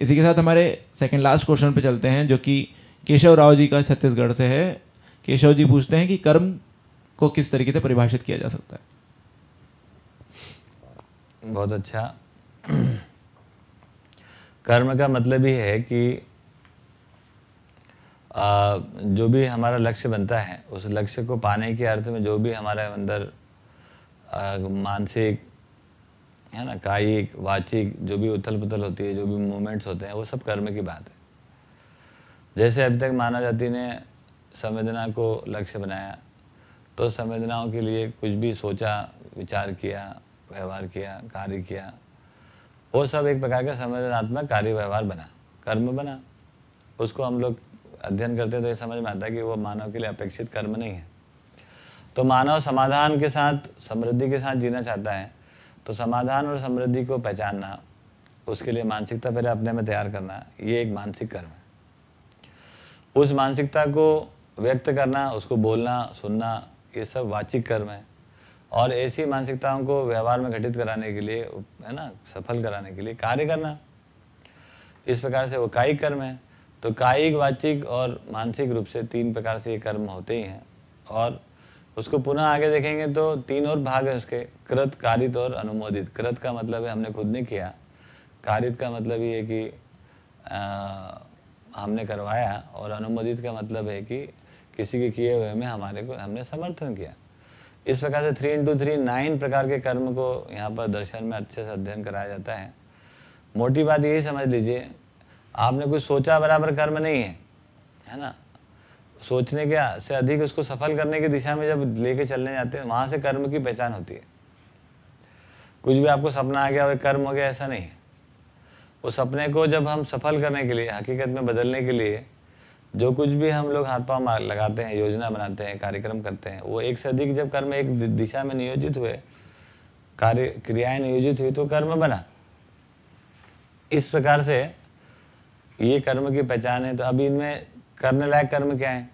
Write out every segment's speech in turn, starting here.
इसी के साथ हमारे सेकंड लास्ट क्वेश्चन पे चलते हैं जो कि केशव राव जी का छत्तीसगढ़ से है। केशव जी पूछते हैं कि कर्म को किस तरीके से परिभाषित किया जा सकता है? बहुत अच्छा। कर्म का मतलब ही है कि आ, जो भी हमारा लक्ष्य बनता है उस लक्ष्य को पाने के अर्थ में जो भी हमारे अंदर मानसिक है ना? कायिक वाचिक जो भी उथल पुथल होती है, जो भी मूवमेंट्स होते हैं, वो सब कर्म की बात है। जैसे अभी तक मानव जाति ने संवेदना को लक्ष्य बनाया तो संवेदनाओं के लिए कुछ भी सोचा, विचार किया, व्यवहार किया, कार्य किया, वो सब एक प्रकार का संवेदनात्मक कार्य व्यवहार बना, कर्म बना। उसको हम लोग अध्ययन करते तो ये समझ में आता है कि वो मानव के लिए अपेक्षित कर्म नहीं है। तो मानव समाधान के साथ, समृद्धि के साथ जीना चाहता है तो समाधान और समृद्धि को पहचानना, उसके लिए मानसिकता पहले अपने में तैयार करना, ये एक मानसिक कर्म है। उस मानसिकता को व्यक्त करना, उसको बोलना, सुनना, ये सब वाचिक कर्म है। और ऐसी मानसिकताओं को व्यवहार में घटित कराने के लिए, है ना, सफल कराने के लिए कार्य करना। इस प्रकार से वो कायिक कर्म है। तो कायिक, वाचिक और मानसिक रूप से तीन प्रकार से ये कर्म होते ही हैं। और उसको पुनः आगे देखेंगे तो तीन और भाग है उसके कृत कारित और अनुमोदित। कृत का मतलब है हमने खुद ने किया। कारित का मतलब ये कि आ, हमने करवाया और अनुमोदित का मतलब है कि किसी के किए हुए में हमारे को हमने समर्थन किया। इस प्रकार से थ्री इंटू थ्री नाइन प्रकार के कर्म को यहाँ पर दर्शन में अच्छे से अध्ययन कराया जाता है। मोटी बात यही समझ लीजिए आपने कुछ सोचा बराबर कर्म नहीं है है ना? सोचने के से अधिक उसको सफल करने की दिशा में जब लेके चलने जाते हैं, वहाँ से कर्म की पहचान होती है। कुछ भी आपको सपना आ गया, वो कर्म हो गया, ऐसा नहीं। उस सपने को जब हम सफल करने के लिए, हकीकत में बदलने के लिए, जो कुछ भी हम लोग हाथ पाँव लगाते हैं, योजना बनाते हैं, कार्यक्रम करते हैं, वो एक से अधिक जब कर्म एक दिशा में नियोजित हुए, कार्य, क्रियाएँ नियोजित हुई तो कर्म बना। इस प्रकार से ये कर्म की पहचान है तो अभी इनमें करने लायक कर्म क्या है?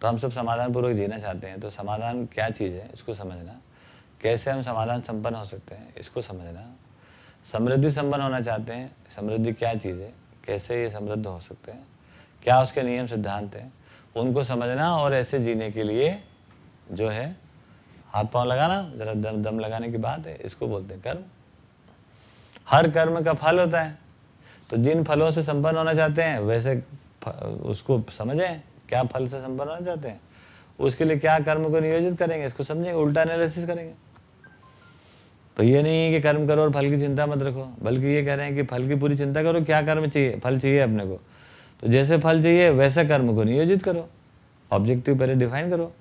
तो हम सब समाधान पूर्वक जीना चाहते हैं तो समाधान क्या चीज़ है, इसको समझना। कैसे हम समाधान संपन्न हो सकते हैं, इसको समझना। समृद्धि संपन्न होना चाहते हैं, समृद्धि क्या चीज़ है, कैसे ये समृद्ध हो सकते हैं, क्या उसके नियम सिद्धांत हैं, उनको समझना और ऐसे जीने के लिए जो है, हाथ पाँव लगाना, जरा दम दम लगाने की बात है, इसको बोलते हैं कर्म। हर कर्म का फल होता है तो जिन फलों से संपन्न होना चाहते हैं, वैसे उसको समझें। क्या फल से संपन्न होना चाहते हैं? उसके लिए क्या कर्म को नियोजित करेंगे? इसको समझेंगे, उल्टा एनालिसिस करेंगे। तो ये नहीं है कि कर्म करो और फल की चिंता मत रखो, बल्कि ये कह रहे हैं कि फल की पूरी चिंता करो, क्या कर्म चाहिए? फल चाहिए अपने को। तो जैसे फल चाहिए, वैसे कर्म को नियोजित करो। ऑब्जेक्टिव पहले डिफाइन करो।